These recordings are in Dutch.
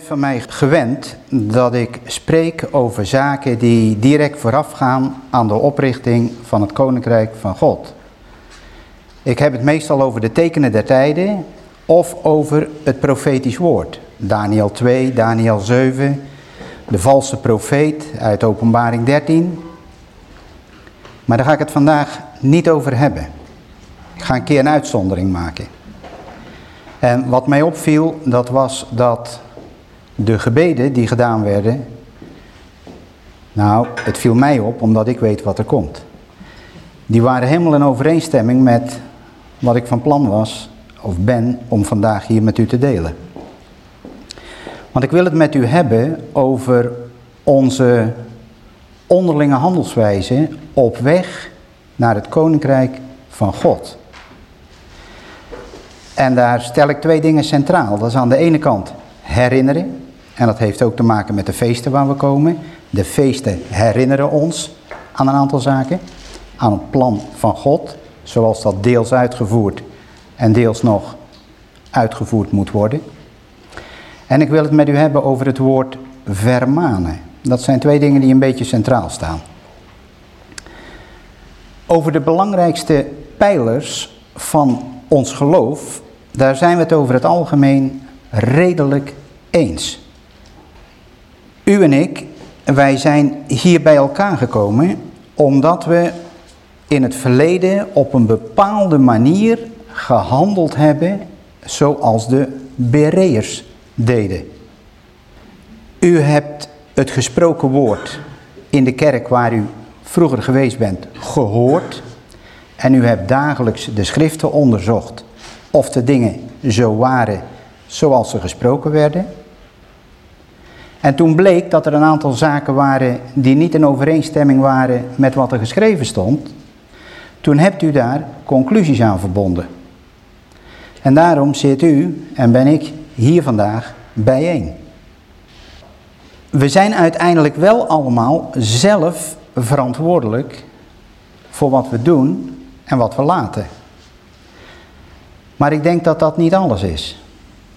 Van mij gewend dat ik spreek over zaken die direct voorafgaan aan de oprichting van het Koninkrijk van God. Ik heb het meestal over de tekenen der tijden of over het profetisch woord. Daniel 2, Daniel 7, de valse profeet uit openbaring 13. Maar daar ga ik het vandaag niet over hebben. Ik ga een keer een uitzondering maken. En wat mij opviel, dat was dat de gebeden die gedaan werden, nou, het viel mij op omdat ik weet wat er komt. Die waren helemaal in overeenstemming met wat ik van plan was, of ben, om vandaag hier met u te delen. Want ik wil het met u hebben over onze onderlinge handelswijze op weg naar het Koninkrijk van God. En daar stel ik twee dingen centraal. Dat is aan de ene kant herinneren. En dat heeft ook te maken met de feesten waar we komen. De feesten herinneren ons aan een aantal zaken. Aan het plan van God. Zoals dat deels uitgevoerd en deels nog uitgevoerd moet worden. En ik wil het met u hebben over het woord vermanen. Dat zijn twee dingen die een beetje centraal staan. Over de belangrijkste pijlers van ons geloof, daar zijn we het over het algemeen redelijk eens. U en ik, wij zijn hier bij elkaar gekomen omdat we in het verleden op een bepaalde manier gehandeld hebben zoals de Bereërs deden. U hebt het gesproken woord in de kerk waar u vroeger geweest bent gehoord en u hebt dagelijks de schriften onderzocht of de dingen zo waren zoals ze gesproken werden. En toen bleek dat er een aantal zaken waren die niet in overeenstemming waren met wat er geschreven stond. Toen hebt u daar conclusies aan verbonden. En daarom zit u en ben ik hier vandaag bijeen. We zijn uiteindelijk wel allemaal zelf verantwoordelijk voor wat we doen en wat we laten. Maar ik denk dat dat niet alles is.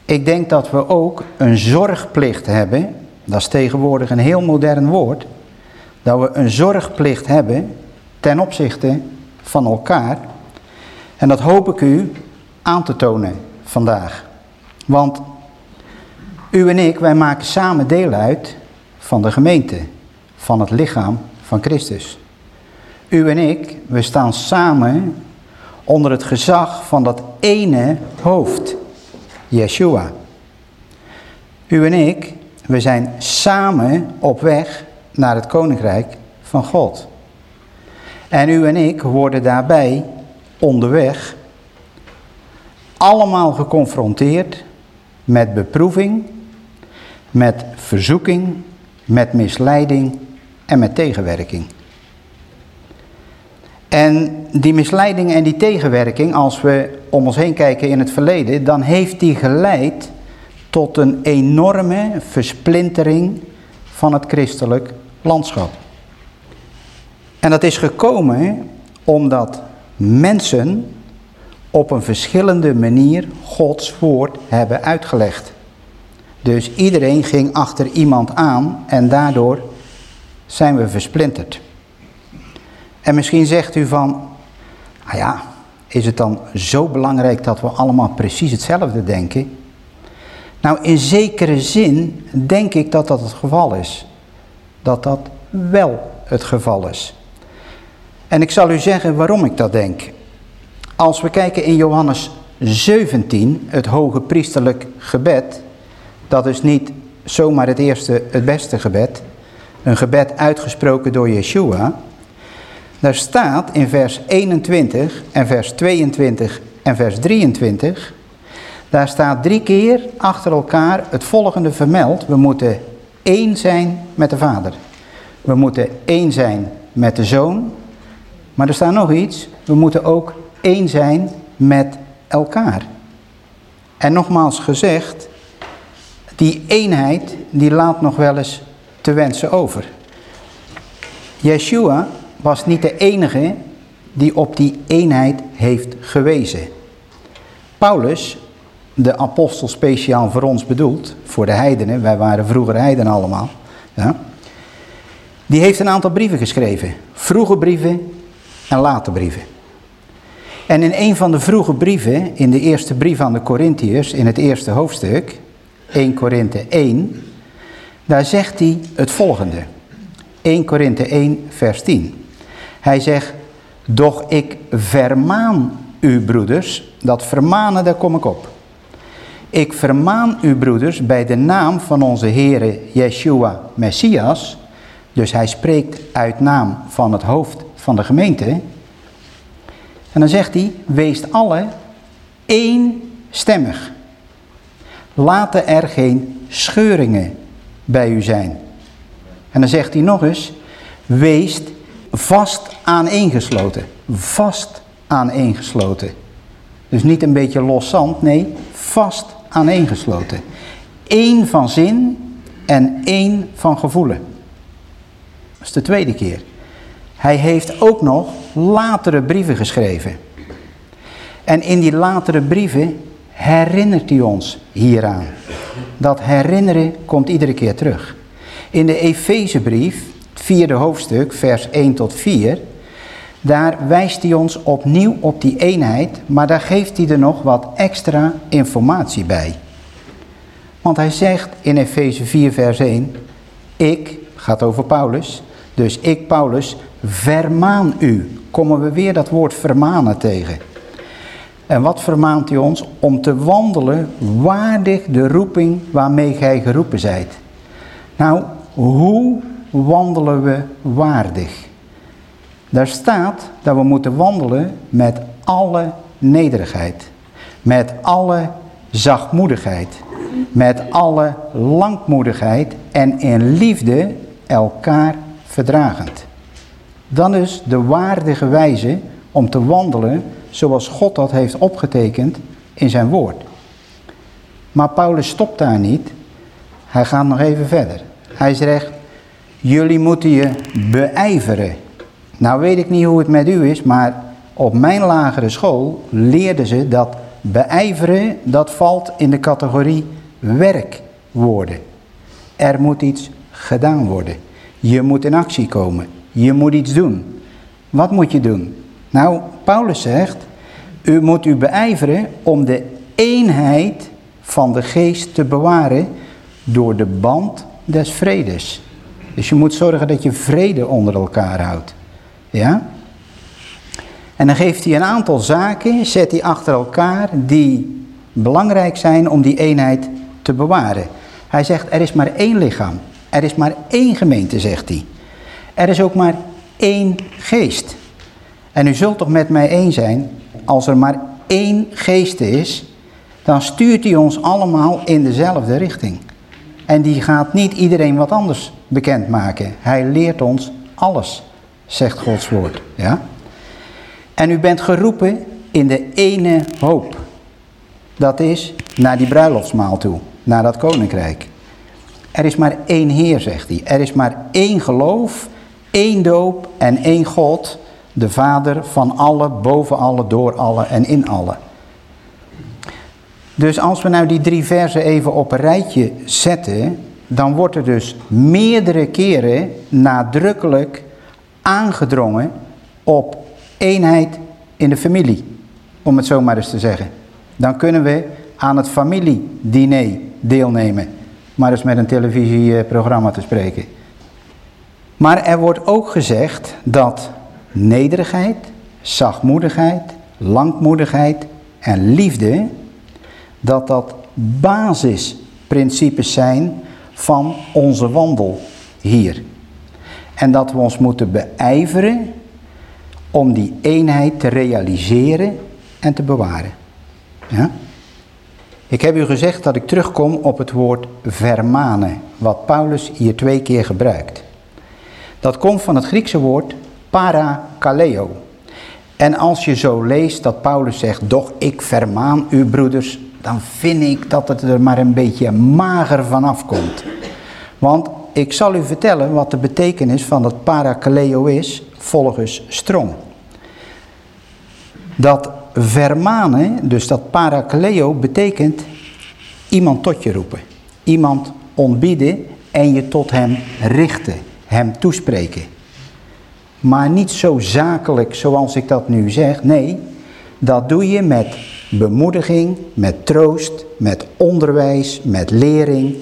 Ik denk dat we ook een zorgplicht hebben dat is tegenwoordig een heel modern woord. Dat we een zorgplicht hebben ten opzichte van elkaar. En dat hoop ik u aan te tonen vandaag. Want u en ik, wij maken samen deel uit van de gemeente. Van het lichaam van Christus. U en ik, we staan samen onder het gezag van dat ene hoofd. Yeshua. U en ik, we zijn samen op weg naar het koninkrijk van God. En u en ik worden daarbij onderweg allemaal geconfronteerd met beproeving, met verzoeking, met misleiding en met tegenwerking. En die misleiding en die tegenwerking, als we om ons heen kijken in het verleden, dan heeft die geleid tot een enorme versplintering van het christelijk landschap. En dat is gekomen omdat mensen op een verschillende manier Gods woord hebben uitgelegd. Dus iedereen ging achter iemand aan en daardoor zijn we versplinterd. En misschien zegt u van, ah ja, is het dan zo belangrijk dat we allemaal precies hetzelfde denken? Nou, in zekere zin denk ik dat dat het geval is. Dat dat wel het geval is. En ik zal u zeggen waarom ik dat denk. Als we kijken in Johannes 17, het hoge priesterlijk gebed, dat is niet zomaar het eerste, het beste gebed, een gebed uitgesproken door Yeshua. Daar staat in vers 21 en vers 22 en vers 23 daar staat drie keer achter elkaar het volgende vermeld. We moeten één zijn met de Vader. We moeten één zijn met de Zoon. Maar er staat nog iets. We moeten ook één zijn met elkaar. En nogmaals gezegd, die eenheid die laat nog wel eens te wensen over. Yeshua was niet de enige die op die eenheid heeft gewezen. Paulus de apostel speciaal voor ons bedoeld, voor de heidenen, wij waren vroeger heidenen allemaal, ja. die heeft een aantal brieven geschreven. Vroege brieven en late brieven. En in een van de vroege brieven, in de eerste brief aan de Corinthiërs, in het eerste hoofdstuk, 1 Korinthe 1, daar zegt hij het volgende. 1 Korinthe 1 vers 10. Hij zegt, doch ik vermaan u broeders, dat vermanen daar kom ik op. Ik vermaan u broeders bij de naam van onze Heere Yeshua Messias, dus hij spreekt uit naam van het hoofd van de gemeente. En dan zegt hij, wees alle eenstemmig. Laten er geen scheuringen bij u zijn. En dan zegt hij nog eens, wees vast aaneengesloten. Vast aaneengesloten. Dus niet een beetje los zand, nee, vast aaneengesloten. Eén van zin en één van gevoelen. Dat is de tweede keer. Hij heeft ook nog latere brieven geschreven. En in die latere brieven herinnert hij ons hieraan. Dat herinneren komt iedere keer terug. In de Efezebrief, vierde hoofdstuk, vers 1 tot 4... daar wijst hij ons opnieuw op die eenheid... maar daar geeft hij er nog wat extra informatie bij. Want hij zegt in Efeze 4 vers 1... Ik, gaat over Paulus... Dus ik, Paulus, vermaan u. Komen we weer dat woord vermanen tegen. En wat vermaant hij ons? Om te wandelen waardig de roeping waarmee gij geroepen zijt. Nou, hoe wandelen we waardig? Daar staat dat we moeten wandelen met alle nederigheid. Met alle zachtmoedigheid. Met alle langmoedigheid en in liefde elkaar verdragend. Dan is de waardige wijze om te wandelen zoals God dat heeft opgetekend in zijn woord. Maar Paulus stopt daar niet. Hij gaat nog even verder. Hij zegt, jullie moeten je beijveren. Nou weet ik niet hoe het met u is, maar op mijn lagere school leerden ze dat beijveren, dat valt in de categorie werkwoorden. Er moet iets gedaan worden. Je moet in actie komen. Je moet iets doen. Wat moet je doen? Nou, Paulus zegt, u moet u beijveren om de eenheid van de geest te bewaren door de band des vredes. Dus je moet zorgen dat je vrede onder elkaar houdt. Ja? En dan geeft hij een aantal zaken, zet hij achter elkaar, die belangrijk zijn om die eenheid te bewaren. Hij zegt, er is maar één lichaam. Er is maar één gemeente, zegt hij. Er is ook maar één geest. En u zult toch met mij één zijn, als er maar één geest is, dan stuurt hij ons allemaal in dezelfde richting. En die gaat niet iedereen wat anders bekendmaken. Hij leert ons alles, zegt Gods woord. Ja? En u bent geroepen in de ene hoop. Dat is naar die bruiloftsmaal toe, naar dat koninkrijk. Er is maar één Heer, zegt hij. Er is maar één geloof, één doop en één God, de Vader van alle, boven alle, door alle en in alle. Dus als we nou die drie versen even op een rijtje zetten, dan wordt er dus meerdere keren nadrukkelijk aangedrongen op eenheid in de familie, om het zo maar eens te zeggen. Dan kunnen we aan het familiediner deelnemen maar eens met een televisieprogramma te spreken. Maar er wordt ook gezegd dat nederigheid, zachtmoedigheid, langmoedigheid en liefde, dat dat basisprincipes zijn van onze wandel hier. En dat we ons moeten beijveren om die eenheid te realiseren en te bewaren. Ja? Ik heb u gezegd dat ik terugkom op het woord vermanen, wat Paulus hier twee keer gebruikt. Dat komt van het Griekse woord parakaleo. En als je zo leest dat Paulus zegt, doch ik vermaan u broeders, dan vind ik dat het er maar een beetje mager vanaf komt. Want ik zal u vertellen wat de betekenis van dat parakaleo is, volgens Strong. Dat vermanen, dus dat parakaleo, betekent iemand tot je roepen. Iemand ontbieden en je tot hem richten, hem toespreken. Maar niet zo zakelijk zoals ik dat nu zeg. Nee, dat doe je met bemoediging, met troost, met onderwijs, met lering.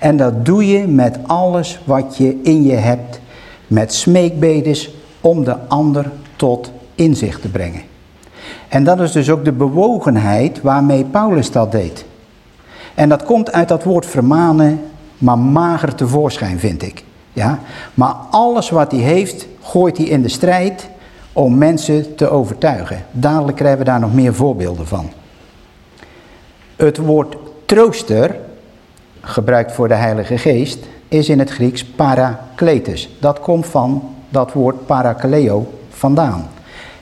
En dat doe je met alles wat je in je hebt. Met smeekbedes om de ander tot inzicht te brengen. En dat is dus ook de bewogenheid waarmee Paulus dat deed. En dat komt uit dat woord vermanen, maar mager tevoorschijn vind ik. Ja? Maar alles wat hij heeft, gooit hij in de strijd om mensen te overtuigen. Dadelijk krijgen we daar nog meer voorbeelden van. Het woord trooster, gebruikt voor de Heilige Geest, is in het Grieks parakletus. Dat komt van dat woord parakaleo vandaan.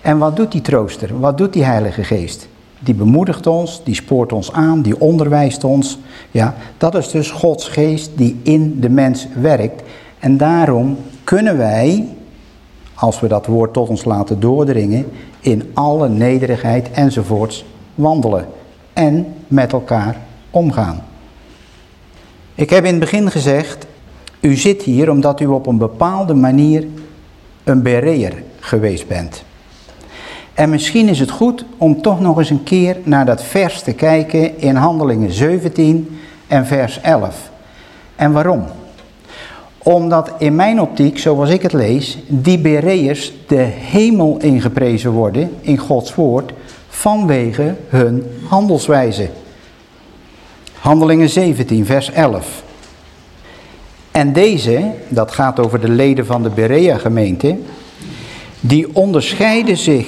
En wat doet die trooster? Wat doet die Heilige Geest? Die bemoedigt ons, die spoort ons aan, die onderwijst ons. Ja, dat is dus Gods geest die in de mens werkt. En daarom kunnen wij, als we dat woord tot ons laten doordringen, in alle nederigheid enzovoorts wandelen. En met elkaar omgaan. Ik heb in het begin gezegd, u zit hier omdat u op een bepaalde manier een bereer geweest bent. En misschien is het goed om toch nog eens een keer naar dat vers te kijken in Handelingen 17 en vers 11. En waarom? Omdat in mijn optiek, zoals ik het lees, die Bereërs de hemel ingeprezen worden in Gods woord vanwege hun handelswijze. Handelingen 17, vers 11. En deze, dat gaat over de leden van de Berea gemeente, die onderscheiden zich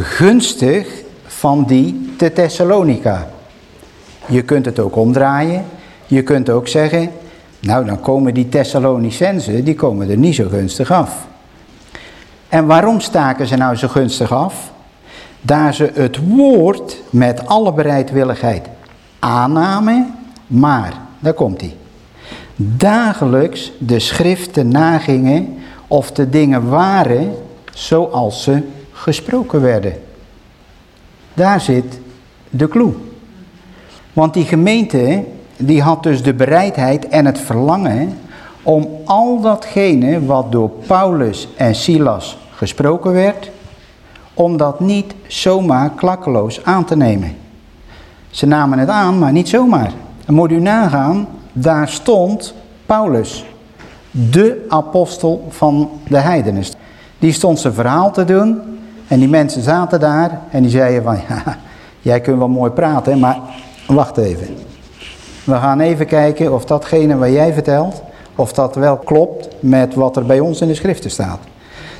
gunstig van die te Thessalonica. Je kunt het ook omdraaien. Je kunt ook zeggen, nou dan komen die Thessalonicenzen, die komen er niet zo gunstig af. En waarom staken ze nou zo gunstig af? Daar ze het woord met alle bereidwilligheid aannamen, maar, daar komt hij, dagelijks de schriften nagingen of de dingen waren zoals ze gesproken werden. Daar zit de clue. Want die gemeente, die had dus de bereidheid en het verlangen om al datgene wat door Paulus en Silas gesproken werd, om dat niet zomaar klakkeloos aan te nemen. Ze namen het aan, maar niet zomaar. Dan moet u nagaan, daar stond Paulus, de apostel van de heidenen. Die stond zijn verhaal te doen en die mensen zaten daar en die zeiden van, ja, jij kunt wel mooi praten, maar wacht even. We gaan even kijken of datgene wat jij vertelt, of dat wel klopt met wat er bij ons in de schriften staat.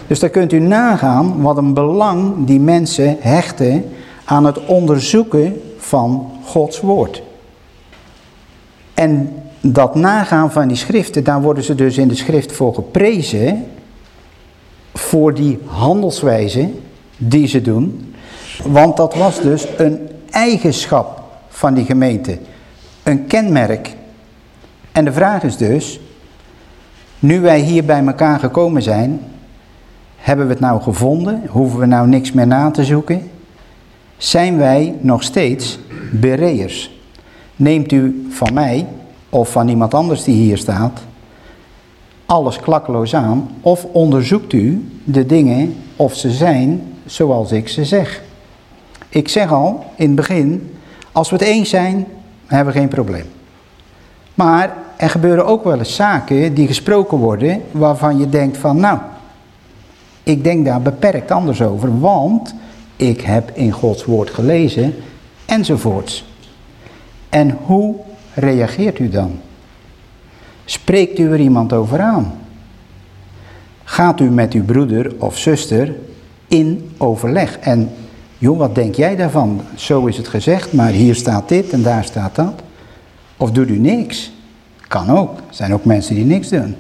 Dus dan kunt u nagaan wat een belang die mensen hechten aan het onderzoeken van Gods woord. En dat nagaan van die schriften, daar worden ze dus in de schrift voor geprezen, voor die handelswijze die ze doen. Want dat was dus een eigenschap van die gemeente. Een kenmerk. En de vraag is dus, nu wij hier bij elkaar gekomen zijn, hebben we het nou gevonden? Hoeven we nou niks meer na te zoeken? Zijn wij nog steeds bereers? Neemt u van mij of van iemand anders die hier staat alles klakkeloos aan of onderzoekt u de dingen of ze zijn zoals ik ze zeg. Ik zeg al in het begin, als we het eens zijn, hebben we geen probleem. Maar er gebeuren ook wel eens zaken die gesproken worden waarvan je denkt van nou, ik denk daar beperkt anders over, want ik heb in Gods woord gelezen enzovoorts. En hoe reageert u dan? Spreekt u er iemand over aan? Gaat u met uw broeder of zuster in overleg. En joh, wat denk jij daarvan? Zo is het gezegd, maar hier staat dit en daar staat dat. Of doet u niks? Kan ook. Er zijn ook mensen die niks doen.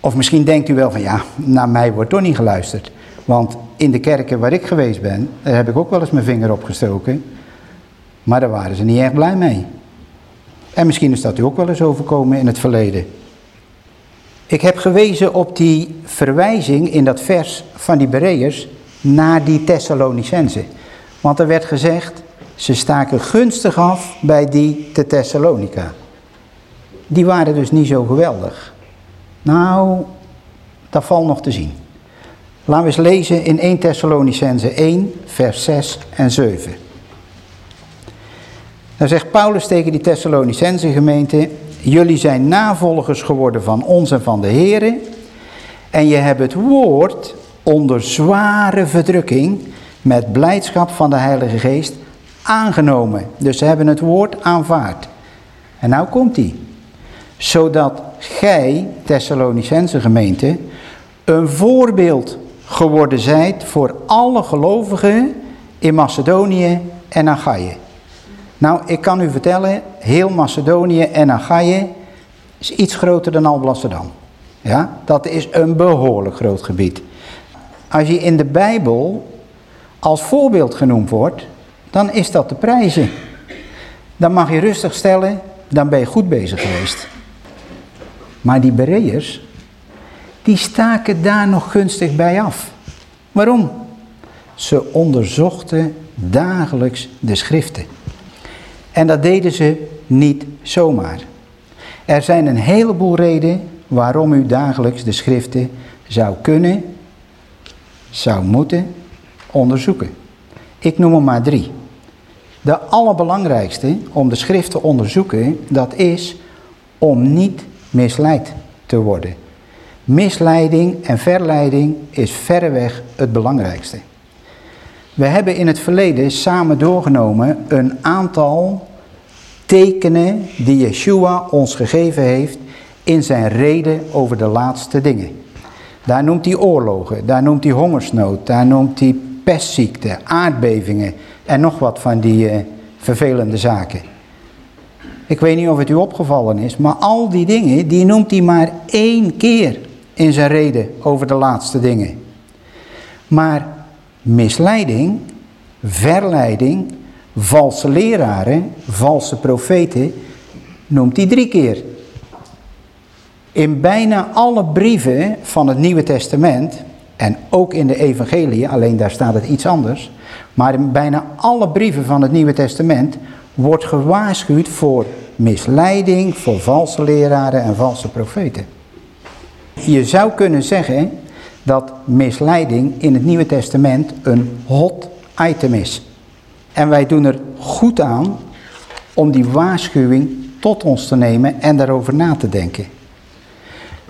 Of misschien denkt u wel van ja, naar mij wordt toch niet geluisterd. Want in de kerken waar ik geweest ben, daar heb ik ook wel eens mijn vinger opgestoken. Maar daar waren ze niet erg blij mee. En misschien is dat u ook wel eens overkomen in het verleden. Ik heb gewezen op die verwijzing in dat vers van die Bereërs naar die Thessalonicense. Want er werd gezegd, ze staken gunstig af bij die te Thessalonica. Die waren dus niet zo geweldig. Nou, dat valt nog te zien. Laten we eens lezen in 1 Thessalonicense 1, vers 6 en 7. Dan zegt Paulus tegen die Thessalonicense gemeente, jullie zijn navolgers geworden van ons en van de Here. En je hebt het woord onder zware verdrukking met blijdschap van de Heilige Geest aangenomen. Dus ze hebben het woord aanvaard. En nou komt hij. Zodat gij, Thessalonicense gemeente, een voorbeeld geworden zijt voor alle gelovigen in Macedonië en Achaïe. Nou, ik kan u vertellen, heel Macedonië en Achaïe is iets groter dan Alblasserdam. Ja, dat is een behoorlijk groot gebied. Als je in de Bijbel als voorbeeld genoemd wordt, dan is dat de prijzen. Dan mag je rustig stellen, dan ben je goed bezig geweest. Maar die Bereërs, die staken daar nog gunstig bij af. Waarom? Ze onderzochten dagelijks de schriften. En dat deden ze niet zomaar. Er zijn een heleboel redenen waarom u dagelijks de schriften zou kunnen, zou moeten onderzoeken. Ik noem er maar drie. De allerbelangrijkste om de schrift te onderzoeken, dat is om niet misleid te worden. Misleiding en verleiding is verreweg het belangrijkste. We hebben in het verleden samen doorgenomen een aantal tekenen die Yeshua ons gegeven heeft in zijn reden over de laatste dingen. Daar noemt hij oorlogen, daar noemt hij hongersnood, daar noemt hij pestziekte, aardbevingen en nog wat van die uh, vervelende zaken. Ik weet niet of het u opgevallen is, maar al die dingen, die noemt hij maar één keer in zijn reden over de laatste dingen. Maar misleiding, verleiding, valse leraren, valse profeten, noemt hij drie keer. In bijna alle brieven van het Nieuwe Testament, en ook in de evangelie, alleen daar staat het iets anders, maar in bijna alle brieven van het Nieuwe Testament wordt gewaarschuwd voor misleiding, voor valse leraren en valse profeten. Je zou kunnen zeggen dat misleiding in het Nieuwe Testament een hot item is. En wij doen er goed aan om die waarschuwing tot ons te nemen en daarover na te denken.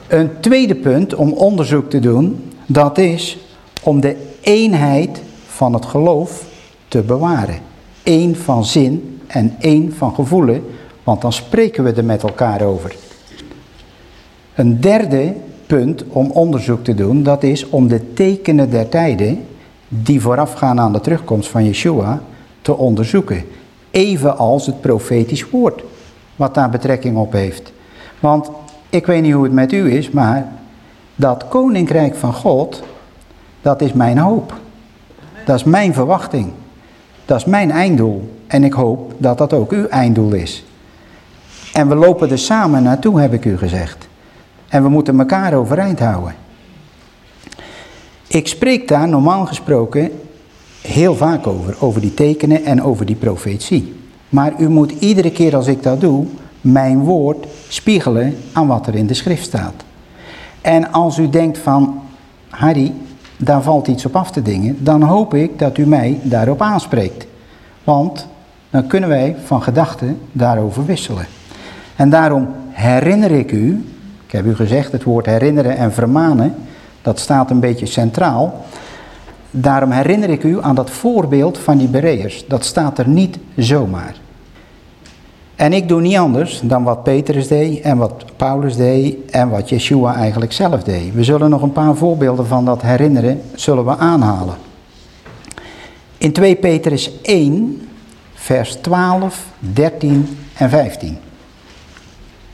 Een tweede punt om onderzoek te doen, dat is om de eenheid van het geloof te bewaren. Eén van zin en één van gevoelen, want dan spreken we er met elkaar over. Een derde punt om onderzoek te doen, dat is om de tekenen der tijden die voorafgaan aan de terugkomst van Yeshua te onderzoeken. Evenals het profetisch woord, wat daar betrekking op heeft. Want ik weet niet hoe het met u is, maar dat koninkrijk van God, dat is mijn hoop. Dat is mijn verwachting. Dat is mijn einddoel. En ik hoop dat dat ook uw einddoel is. En we lopen er samen naartoe, heb ik u gezegd. En we moeten elkaar overeind houden. Ik spreek daar normaal gesproken heel vaak over, over die tekenen en over die profetie. Maar u moet iedere keer als ik dat doe, mijn woord spiegelen aan wat er in de schrift staat. En als u denkt van, Harry, daar valt iets op af te dingen, dan hoop ik dat u mij daarop aanspreekt. Want dan kunnen wij van gedachten daarover wisselen. En daarom herinner ik u, ik heb u gezegd, het woord herinneren en vermanen, dat staat een beetje centraal. Daarom herinner ik u aan dat voorbeeld van die Bereërs. Dat staat er niet zomaar. En ik doe niet anders dan wat Petrus deed en wat Paulus deed en wat Yeshua eigenlijk zelf deed. We zullen nog een paar voorbeelden van dat herinneren zullen we aanhalen. In 2 Petrus 1, vers 12, 13 en 15.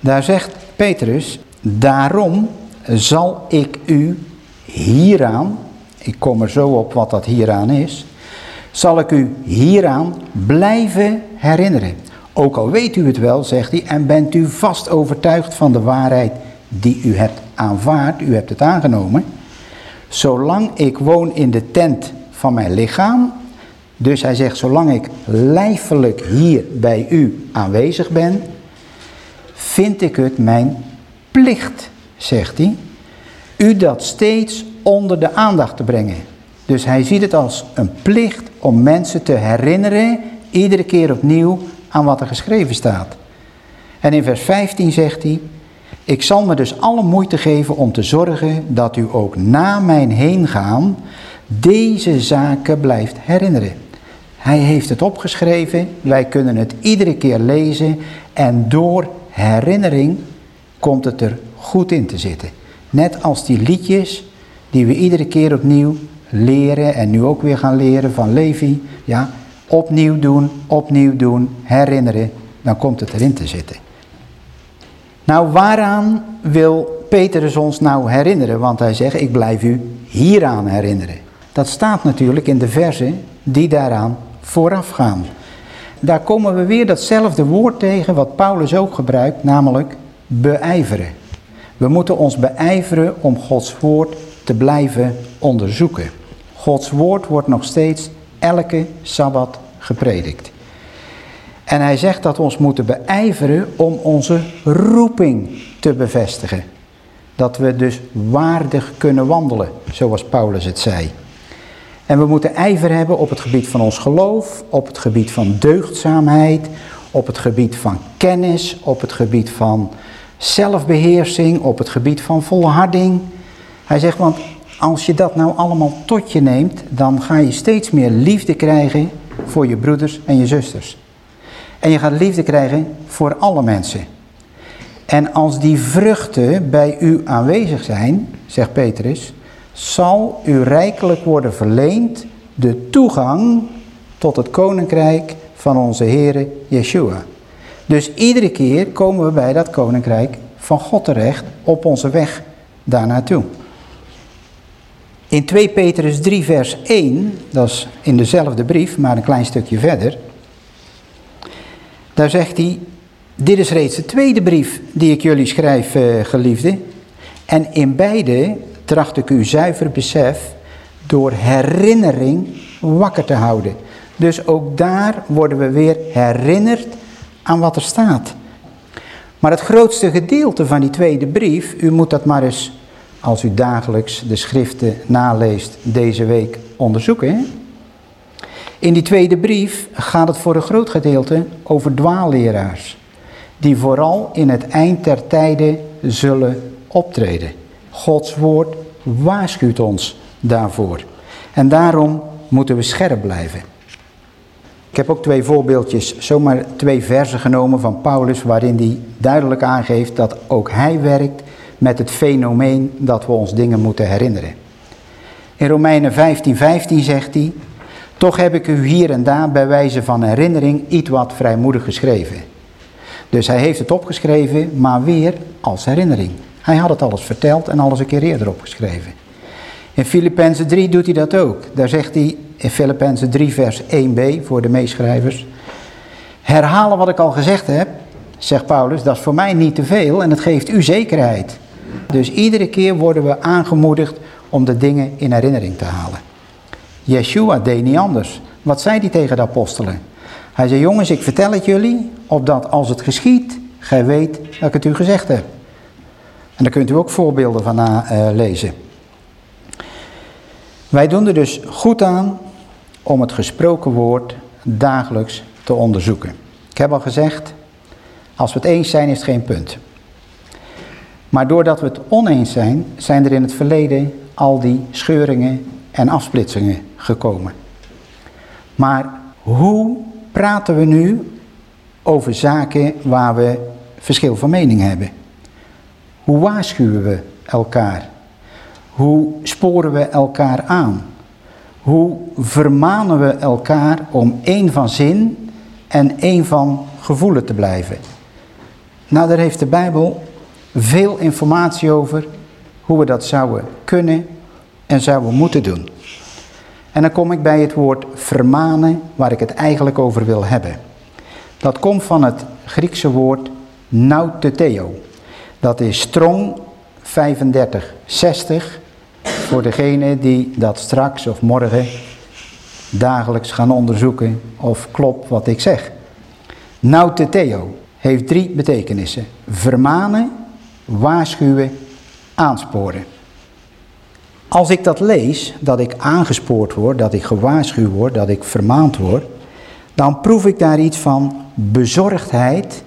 Daar zegt Petrus, daarom zal ik u hieraan, ik kom er zo op wat dat hieraan is, zal ik u hieraan blijven herinneren. Ook al weet u het wel, zegt hij, en bent u vast overtuigd van de waarheid die u hebt aanvaard, u hebt het aangenomen. Zolang ik woon in de tent van mijn lichaam, Dus hij zegt, zolang ik lijfelijk hier bij u aanwezig ben, vind ik het mijn plicht, zegt hij, u dat steeds onder de aandacht te brengen. Dus hij ziet het als een plicht om mensen te herinneren, iedere keer opnieuw, aan wat er geschreven staat. En in vers 15 zegt hij, ik zal me dus alle moeite geven om te zorgen dat u ook na mijn heen gaan deze zaken blijft herinneren. Hij heeft het opgeschreven, wij kunnen het iedere keer lezen en door herinnering komt het er goed in te zitten. Net als die liedjes die we iedere keer opnieuw leren en nu ook weer gaan leren van Levi. Ja, opnieuw doen, opnieuw doen, herinneren, dan komt het erin te zitten. Nou, waaraan wil Petrus ons nou herinneren? Want hij zegt, ik blijf u hieraan herinneren. Dat staat natuurlijk in de versen die daaraan voorafgaan. Daar komen we weer datzelfde woord tegen wat Paulus ook gebruikt, namelijk beijveren. We moeten ons beijveren om Gods woord te blijven onderzoeken. Gods woord wordt nog steeds elke Sabbat gepredikt. En hij zegt dat we ons moeten beijveren om onze roeping te bevestigen. Dat we dus waardig kunnen wandelen, zoals Paulus het zei. En we moeten ijver hebben op het gebied van ons geloof, op het gebied van deugdzaamheid, op het gebied van kennis, op het gebied van zelfbeheersing, op het gebied van volharding. Hij zegt, want als je dat nou allemaal tot je neemt, dan ga je steeds meer liefde krijgen voor je broeders en je zusters. En je gaat liefde krijgen voor alle mensen. En als die vruchten bij u aanwezig zijn, zegt Petrus, zal u rijkelijk worden verleend de toegang tot het koninkrijk van onze Heere Yeshua. Dus iedere keer komen we bij dat koninkrijk van God terecht op onze weg daar naartoe. In 2 Petrus 3 vers 1, dat is in dezelfde brief, maar een klein stukje verder. Daar zegt hij, dit is reeds de tweede brief die ik jullie schrijf, uh, geliefde. En in beide tracht ik u zuiver besef door herinnering wakker te houden. Dus ook daar worden we weer herinnerd aan wat er staat. Maar het grootste gedeelte van die tweede brief, u moet dat maar eens, als u dagelijks de schriften naleest, deze week onderzoeken. In die tweede brief gaat het voor een groot gedeelte over dwaalleraars. Die vooral in het eind der tijden zullen optreden. Gods woord waarschuwt ons daarvoor. En daarom moeten we scherp blijven. Ik heb ook twee voorbeeldjes, zomaar twee versen genomen van Paulus... waarin hij duidelijk aangeeft dat ook hij werkt met het fenomeen dat we ons dingen moeten herinneren. In Romeinen 15, 15 zegt hij... Toch heb ik u hier en daar bij wijze van herinnering iets wat vrijmoedig geschreven. Dus hij heeft het opgeschreven, maar weer als herinnering. Hij had het alles verteld en alles een keer eerder opgeschreven. In Filippenzen 3 doet hij dat ook. Daar zegt hij in Filippenzen 3 vers 1b voor de meeschrijvers. Herhalen wat ik al gezegd heb, zegt Paulus, dat is voor mij niet te veel en het geeft u zekerheid. Dus iedere keer worden we aangemoedigd om de dingen in herinnering te halen. Yeshua deed niet anders. Wat zei hij tegen de apostelen? Hij zei, jongens, ik vertel het jullie, opdat als het geschiet, gij weet dat ik het u gezegd heb. En daar kunt u ook voorbeelden van nalezen. Wij doen er dus goed aan om het gesproken woord dagelijks te onderzoeken. Ik heb al gezegd, als we het eens zijn is het geen punt. Maar doordat we het oneens zijn, zijn er in het verleden al die scheuringen en afsplitsingen gekomen. Maar hoe praten we nu over zaken waar we verschil van mening hebben? Hoe waarschuwen we elkaar? Hoe sporen we elkaar aan? Hoe vermanen we elkaar om één van zin en één van gevoelen te blijven? Nou, daar heeft de Bijbel veel informatie over hoe we dat zouden kunnen en zouden moeten doen. En dan kom ik bij het woord vermanen, waar ik het eigenlijk over wil hebben. Dat komt van het Griekse woord nauteteo. Dat is strong 3560 voor degene die dat straks of morgen dagelijks gaan onderzoeken of klopt wat ik zeg. Nauteteo heeft drie betekenissen. Vermanen, waarschuwen, aansporen. Als ik dat lees, dat ik aangespoord word, dat ik gewaarschuwd word, dat ik vermaand word, dan proef ik daar iets van bezorgdheid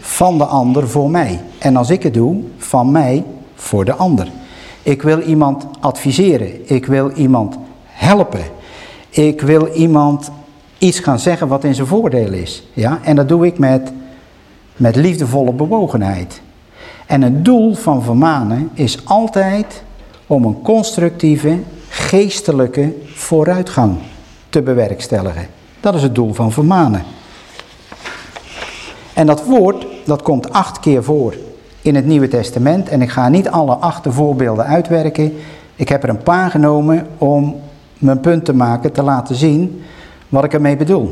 van de ander voor mij. En als ik het doe, van mij voor de ander. Ik wil iemand adviseren, ik wil iemand helpen, ik wil iemand iets gaan zeggen wat in zijn voordeel is. Ja? En dat doe ik met, met liefdevolle bewogenheid. En het doel van vermanen is altijd om een constructieve, geestelijke vooruitgang te bewerkstelligen. Dat is het doel van vermanen. En dat woord, dat komt acht keer voor in het Nieuwe Testament. En ik ga niet alle acht voorbeelden uitwerken. Ik heb er een paar genomen om mijn punt te maken, te laten zien wat ik ermee bedoel.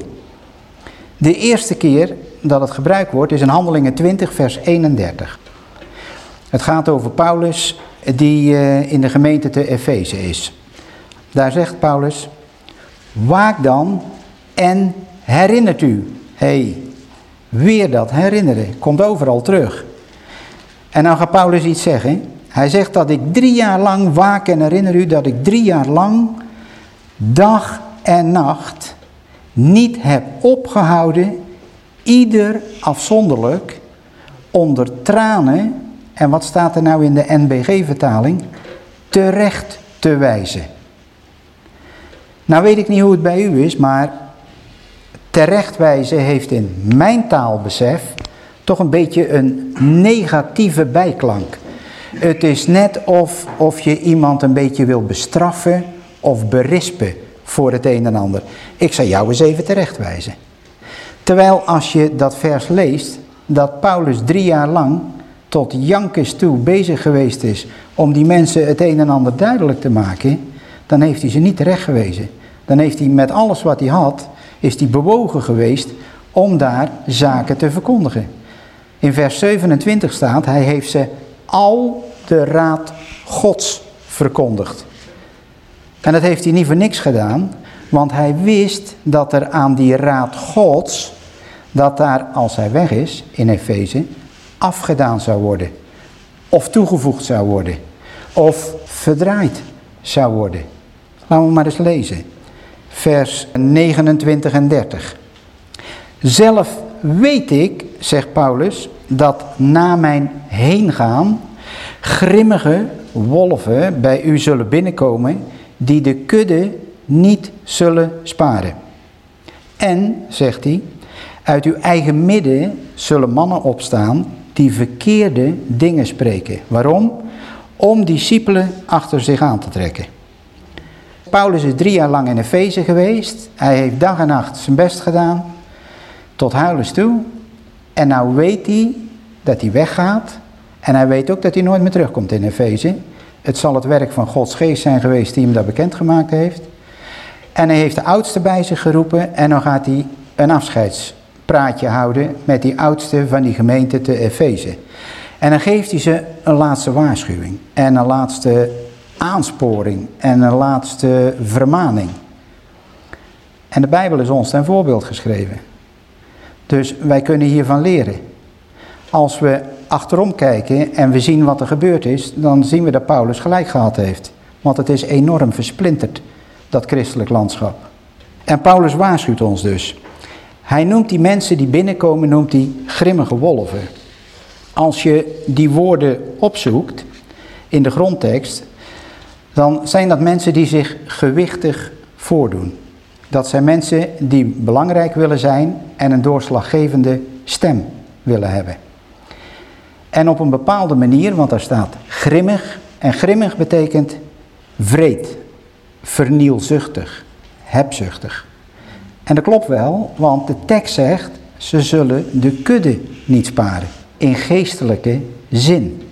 De eerste keer dat het gebruikt wordt is in Handelingen 20 vers 31. Het gaat over Paulus die eh, in de gemeente te Efeze is. Daar zegt Paulus, waak dan en herinnert u. hey, weer dat herinneren, komt overal terug. En dan gaat Paulus iets zeggen. Hij zegt dat ik drie jaar lang waak en herinner u dat ik drie jaar lang dag en nacht niet heb opgehouden, ieder afzonderlijk, onder tranen, en wat staat er nou in de NBG-vertaling? Terecht te wijzen. Nou weet ik niet hoe het bij u is, maar terechtwijzen heeft in mijn taalbesef toch een beetje een negatieve bijklank. Het is net of, of je iemand een beetje wil bestraffen of berispen voor het een en ander. Ik zou jou eens even terechtwijzen. Terwijl als je dat vers leest, dat Paulus drie jaar lang tot jankes toe bezig geweest is om die mensen het een en ander duidelijk te maken, dan heeft hij ze niet terecht gewezen. Dan heeft hij met alles wat hij had, is hij bewogen geweest om daar zaken te verkondigen. In vers 27 staat, hij heeft ze al de raad gods verkondigd. En dat heeft hij niet voor niks gedaan, want hij wist dat er aan die raad gods, dat daar als hij weg is in Efeze, afgedaan zou worden. Of toegevoegd zou worden. Of verdraaid zou worden. Laten we maar eens lezen. Vers 29 en 30. Zelf weet ik, zegt Paulus, dat na mijn heengaan grimmige wolven bij u zullen binnenkomen die de kudde niet zullen sparen. En, zegt hij, uit uw eigen midden zullen mannen opstaan die verkeerde dingen spreken. Waarom? Om discipelen achter zich aan te trekken. Paulus is drie jaar lang in Efeze geweest. Hij heeft dag en nacht zijn best gedaan. Tot huilens toe. En nou weet hij dat hij weggaat. En hij weet ook dat hij nooit meer terugkomt in Efeze. Het zal het werk van Gods geest zijn geweest die hem dat bekendgemaakt heeft. En hij heeft de oudste bij zich geroepen en dan gaat hij een afscheids praatje houden met die oudste van die gemeente te Efeze. En dan geeft hij ze een laatste waarschuwing en een laatste aansporing en een laatste vermaning. En de Bijbel is ons ten voorbeeld geschreven. Dus wij kunnen hiervan leren. Als we achterom kijken en we zien wat er gebeurd is, dan zien we dat Paulus gelijk gehad heeft. Want het is enorm versplinterd, dat christelijk landschap. En Paulus waarschuwt ons dus. Hij noemt die mensen die binnenkomen, noemt hij grimmige wolven. Als je die woorden opzoekt in de grondtekst, dan zijn dat mensen die zich gewichtig voordoen. Dat zijn mensen die belangrijk willen zijn en een doorslaggevende stem willen hebben. En op een bepaalde manier, want daar staat grimmig. En grimmig betekent vreed, vernielzuchtig, hebzuchtig. En dat klopt wel, want de tekst zegt, ze zullen de kudde niet sparen. In geestelijke zin.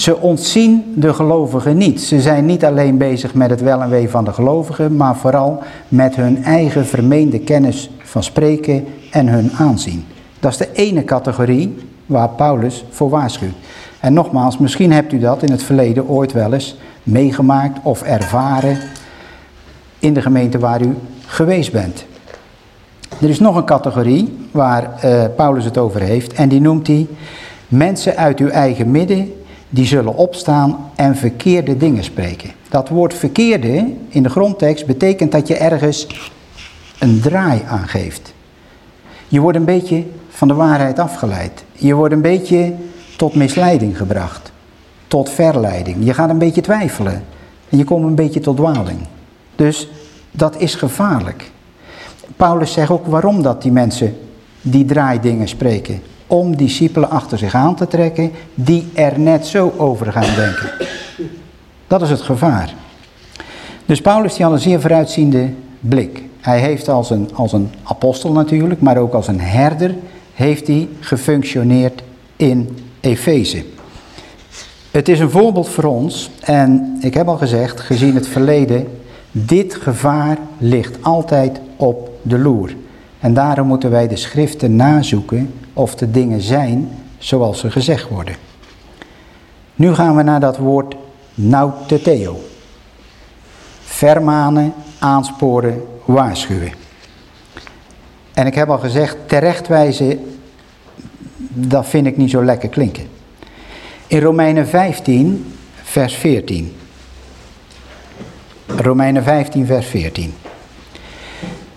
Ze ontzien de gelovigen niet. Ze zijn niet alleen bezig met het wel en wee van de gelovigen, maar vooral met hun eigen vermeende kennis van spreken en hun aanzien. Dat is de ene categorie waar Paulus voor waarschuwt. En nogmaals, misschien hebt u dat in het verleden ooit wel eens meegemaakt of ervaren. in de gemeente waar u geweest bent. Er is nog een categorie waar uh, Paulus het over heeft en die noemt hij mensen uit uw eigen midden die zullen opstaan en verkeerde dingen spreken. Dat woord verkeerde in de grondtekst betekent dat je ergens een draai aangeeft. Je wordt een beetje van de waarheid afgeleid. Je wordt een beetje tot misleiding gebracht. Tot verleiding. Je gaat een beetje twijfelen. En je komt een beetje tot dwaling. Dus dat is gevaarlijk. Paulus zegt ook waarom dat die mensen die draaidingen spreken. Om discipelen achter zich aan te trekken die er net zo over gaan denken. Dat is het gevaar. Dus Paulus die had een zeer vooruitziende blik. Hij heeft als een, als een apostel natuurlijk, maar ook als een herder, heeft hij gefunctioneerd in Efeze. Het is een voorbeeld voor ons en ik heb al gezegd, gezien het verleden, dit gevaar ligt altijd op de loer. En daarom moeten wij de schriften nazoeken of de dingen zijn zoals ze gezegd worden. Nu gaan we naar dat woord nauteteo. Vermanen, aansporen, waarschuwen. En ik heb al gezegd, terechtwijzen, dat vind ik niet zo lekker klinken. In Romeinen 15, vers 14. Romeinen 15, vers 14.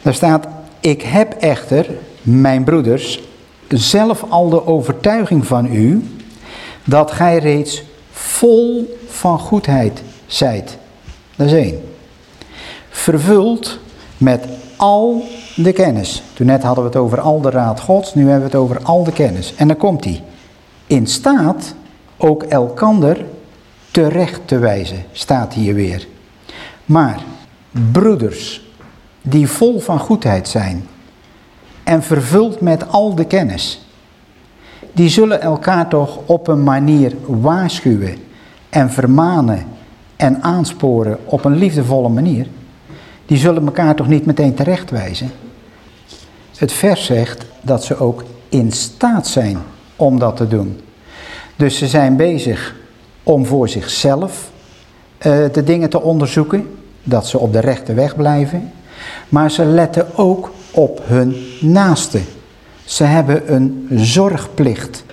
Daar staat, ik heb echter, mijn broeders, zelf al de overtuiging van u, dat gij reeds vol van goedheid zijt. Dat is één. Vervuld met al de kennis. Toen net hadden we het over al de raad gods, nu hebben we het over al de kennis. En dan komt hij. In staat ook elkander terecht te wijzen, staat hier weer. Maar broeders die vol van goedheid zijn en vervuld met al de kennis, die zullen elkaar toch op een manier waarschuwen en vermanen en aansporen op een liefdevolle manier. Die zullen elkaar toch niet meteen terechtwijzen. Het vers zegt dat ze ook in staat zijn om dat te doen. Dus ze zijn bezig om voor zichzelf uh, de dingen te onderzoeken, dat ze op de rechte weg blijven. Maar ze letten ook op hun naaste. Ze hebben een zorgplicht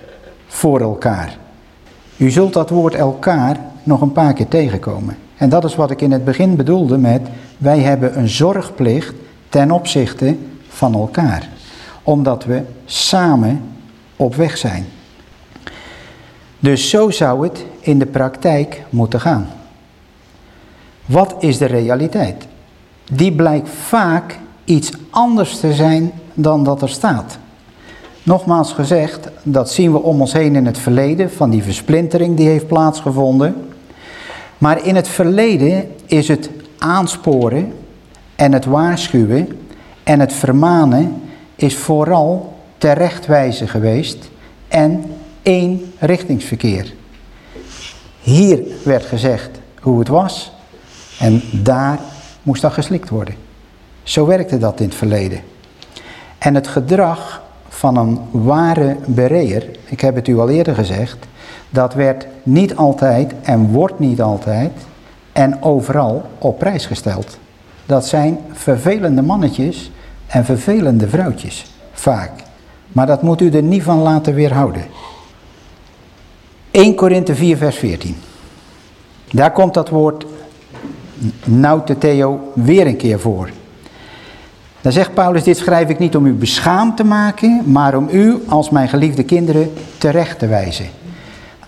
voor elkaar. U zult dat woord elkaar nog een paar keer tegenkomen. En dat is wat ik in het begin bedoelde met wij hebben een zorgplicht ten opzichte van elkaar. Omdat we samen op weg zijn. Dus zo zou het in de praktijk moeten gaan. Wat is de realiteit? Die blijkt vaak iets anders te zijn dan dat er staat. Nogmaals gezegd, dat zien we om ons heen in het verleden, van die versplintering die heeft plaatsgevonden. Maar in het verleden is het aansporen en het waarschuwen en het vermanen is vooral terechtwijzen geweest en één richtingsverkeer. Hier werd gezegd hoe het was en daar moest dat geslikt worden. Zo werkte dat in het verleden. En het gedrag van een ware bereer, ik heb het u al eerder gezegd, dat werd niet altijd en wordt niet altijd en overal op prijs gesteld. Dat zijn vervelende mannetjes en vervelende vrouwtjes, vaak. Maar dat moet u er niet van laten weerhouden. 1 Korinthe 4 vers 14. Daar komt dat woord Theo weer een keer voor. Dan zegt Paulus, dit schrijf ik niet om u beschaamd te maken, maar om u als mijn geliefde kinderen terecht te wijzen.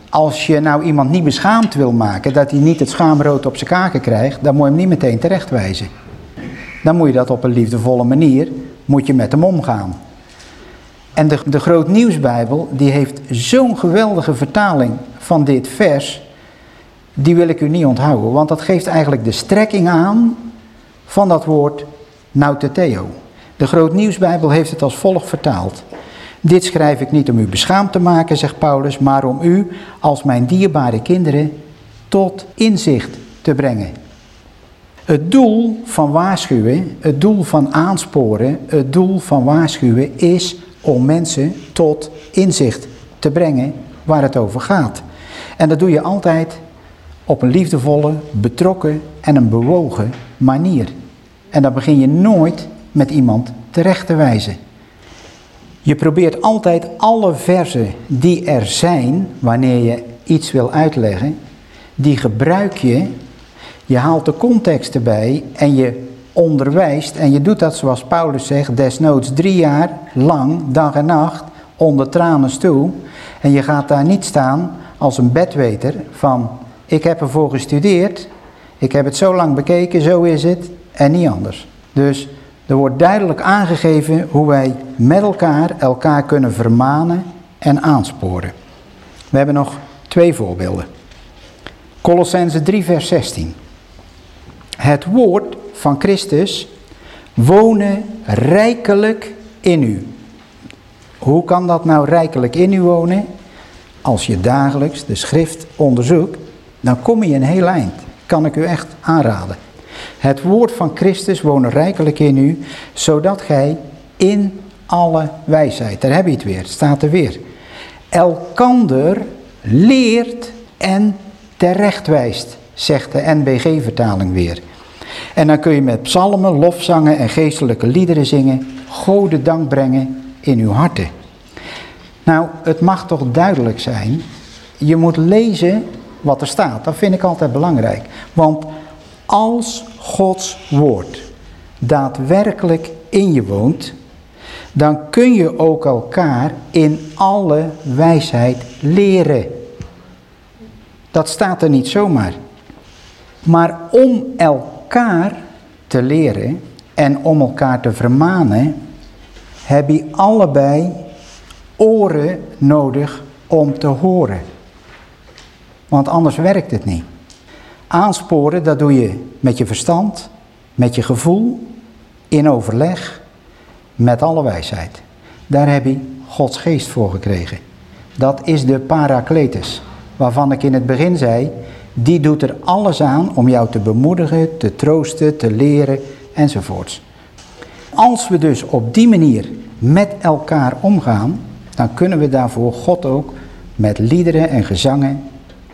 Als je nou iemand niet beschaamd wil maken, dat hij niet het schaamrood op zijn kaken krijgt, dan moet je hem niet meteen terecht wijzen. Dan moet je dat op een liefdevolle manier, moet je met hem omgaan. En de, de Groot Nieuwsbijbel, die heeft zo'n geweldige vertaling van dit vers, die wil ik u niet onthouden, want dat geeft eigenlijk de strekking aan van dat woord nauteteo. De Groot Nieuwsbijbel heeft het als volgt vertaald. Dit schrijf ik niet om u beschaamd te maken, zegt Paulus, maar om u als mijn dierbare kinderen tot inzicht te brengen. Het doel van waarschuwen, het doel van aansporen, het doel van waarschuwen is om mensen tot inzicht te brengen waar het over gaat. En dat doe je altijd op een liefdevolle, betrokken en een bewogen manier. En dan begin je nooit met iemand terecht te wijzen. Je probeert altijd alle versen die er zijn, wanneer je iets wil uitleggen, die gebruik je. Je haalt de context erbij en je onderwijst. En je doet dat zoals Paulus zegt, desnoods drie jaar lang, dag en nacht, onder tranen toe. En je gaat daar niet staan als een bedweter van, ik heb ervoor gestudeerd, ik heb het zo lang bekeken, zo is het en niet anders. Dus er wordt duidelijk aangegeven hoe wij met elkaar elkaar kunnen vermanen en aansporen. We hebben nog twee voorbeelden. Colossense 3 vers 16. Het woord van Christus wonen rijkelijk in u. Hoe kan dat nou rijkelijk in u wonen? Als je dagelijks de schrift onderzoekt, dan kom je een heel eind. Kan ik u echt aanraden. Het woord van Christus wonen rijkelijk in u, zodat gij in alle wijsheid, daar heb je het weer, staat er weer, elkander leert en terechtwijst, zegt de NBG-vertaling weer. En dan kun je met psalmen, lofzangen en geestelijke liederen zingen, Gode dank brengen in uw harten. Nou, het mag toch duidelijk zijn, je moet lezen wat er staat. Dat vind ik altijd belangrijk. Want als Gods woord daadwerkelijk in je woont, dan kun je ook elkaar in alle wijsheid leren. Dat staat er niet zomaar. Maar om elkaar te leren en om elkaar te vermanen, heb je allebei oren nodig om te horen. Want anders werkt het niet. Aansporen, dat doe je met je verstand, met je gevoel, in overleg, met alle wijsheid. Daar heb je Gods geest voor gekregen. Dat is de parakletus, waarvan ik in het begin zei, die doet er alles aan om jou te bemoedigen, te troosten, te leren enzovoorts. Als we dus op die manier met elkaar omgaan, dan kunnen we daarvoor God ook met liederen en gezangen,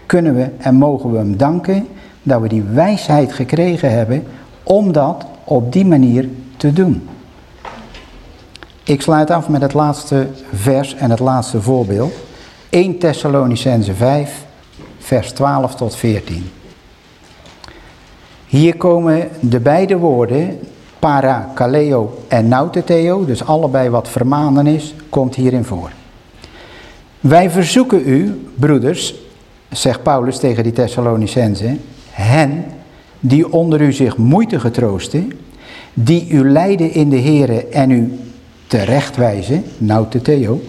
kunnen we en mogen we hem danken dat we die wijsheid gekregen hebben om dat op die manier te doen. Ik sluit af met het laatste vers en het laatste voorbeeld. 1 Thessalonicense 5, vers 12 tot 14. Hier komen de beide woorden parakaleo en nauteteo, dus allebei wat vermanen is, komt hierin voor. Wij verzoeken u, broeders, zegt Paulus tegen die Thessalonicense, hen die onder u zich moeite getroosten, die u leiden in de Here en u terechtwijzen, nauteteo,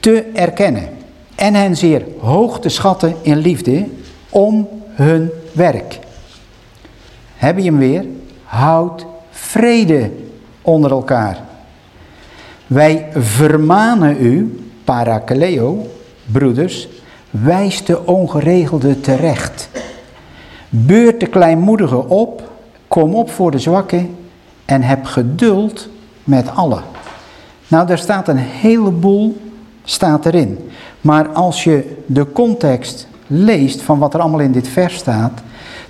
te erkennen en hen zeer hoog te schatten in liefde om hun werk. Heb je hem weer? Houd vrede onder elkaar. Wij vermanen u, parakaleo, broeders, wijs de ongeregelde terecht. Beurt de kleinmoedige op, kom op voor de zwakken en heb geduld met allen. Nou, daar staat een heleboel staat erin. Maar als je de context leest van wat er allemaal in dit vers staat,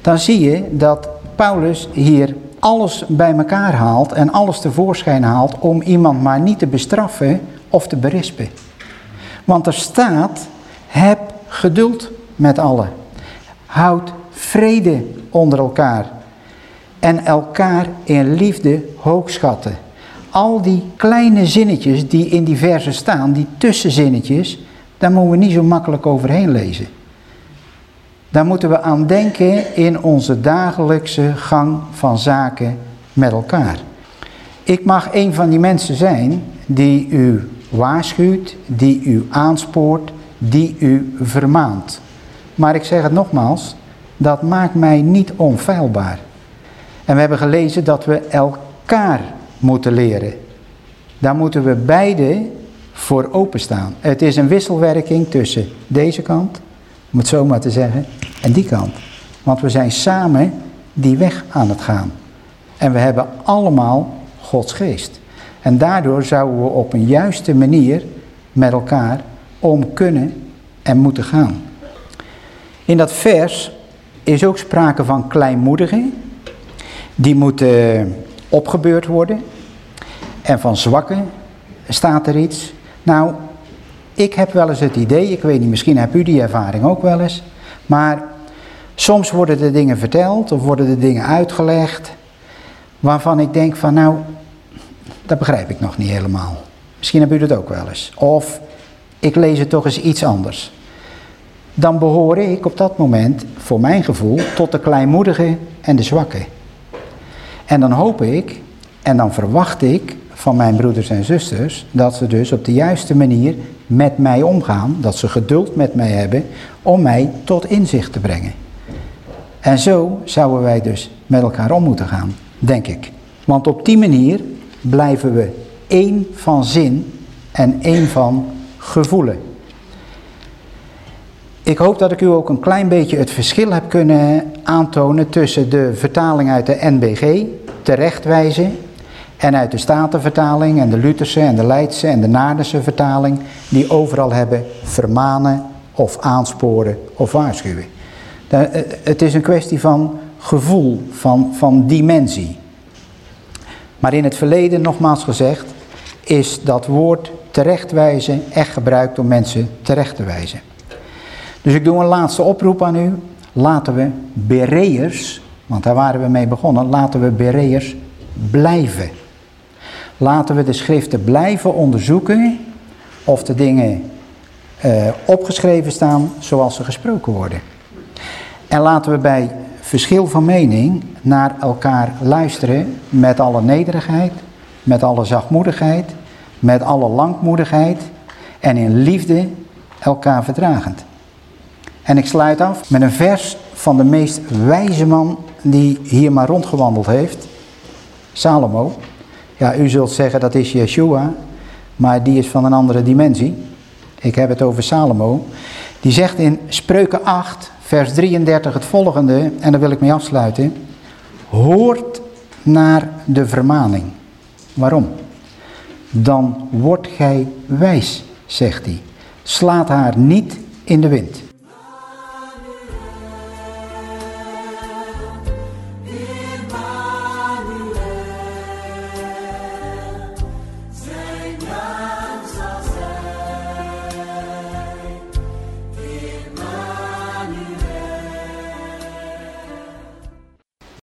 dan zie je dat Paulus hier alles bij elkaar haalt en alles tevoorschijn haalt om iemand maar niet te bestraffen of te berispen. Want er staat, heb geduld met allen. Houd vrede onder elkaar en elkaar in liefde hoogschatten. Al die kleine zinnetjes die in die versen staan, die tussenzinnetjes, daar moeten we niet zo makkelijk overheen lezen. Daar moeten we aan denken in onze dagelijkse gang van zaken met elkaar. Ik mag een van die mensen zijn die u waarschuwt, die u aanspoort, die u vermaant. Maar ik zeg het nogmaals, dat maakt mij niet onfeilbaar. En we hebben gelezen dat we elkaar moeten leren. Daar moeten we beide voor openstaan. Het is een wisselwerking tussen deze kant, om het zo maar te zeggen, en die kant. Want we zijn samen die weg aan het gaan. En we hebben allemaal Gods geest. En daardoor zouden we op een juiste manier met elkaar om kunnen en moeten gaan. In dat vers is ook sprake van kleinmoedigen die moeten opgebeurd worden. En van zwakken staat er iets. Nou, ik heb wel eens het idee, ik weet niet, misschien hebt u die ervaring ook wel eens. Maar soms worden de dingen verteld of worden de dingen uitgelegd. Waarvan ik denk van nou, dat begrijp ik nog niet helemaal. Misschien hebben u dat ook wel eens. Of ik lees het toch eens iets anders. Dan behoor ik op dat moment, voor mijn gevoel, tot de kleinmoedige en de zwakke. En dan hoop ik en dan verwacht ik van mijn broeders en zusters dat ze dus op de juiste manier met mij omgaan, dat ze geduld met mij hebben om mij tot inzicht te brengen. En zo zouden wij dus met elkaar om moeten gaan, denk ik. Want op die manier blijven we één van zin en één van gevoelen. Ik hoop dat ik u ook een klein beetje het verschil heb kunnen aantonen tussen de vertaling uit de NBG, terechtwijzen, en uit de Statenvertaling en de Lutherse en de Leidse en de Naardense vertaling, die overal hebben vermanen of aansporen of waarschuwen. Eh, het is een kwestie van gevoel, van, van dimensie. Maar in het verleden, nogmaals gezegd, is dat woord terechtwijzen echt gebruikt om mensen terecht te wijzen. Dus ik doe een laatste oproep aan u. Laten we Bereërs, want daar waren we mee begonnen, laten we Bereërs blijven. Laten we de schriften blijven onderzoeken of de dingen uh, opgeschreven staan zoals ze gesproken worden. En laten we bij verschil van mening naar elkaar luisteren met alle nederigheid, met alle zachtmoedigheid, met alle langmoedigheid en in liefde elkaar verdragend. En ik sluit af met een vers van de meest wijze man die hier maar rondgewandeld heeft, Salomo. Ja, u zult zeggen dat is Yeshua, maar die is van een andere dimensie. Ik heb het over Salomo. Die zegt in Spreuken 8, vers 33 het volgende, en daar wil ik mee afsluiten. Hoort naar de vermaning. Waarom? Dan wordt gij wijs, zegt hij. Slaat haar niet in de wind.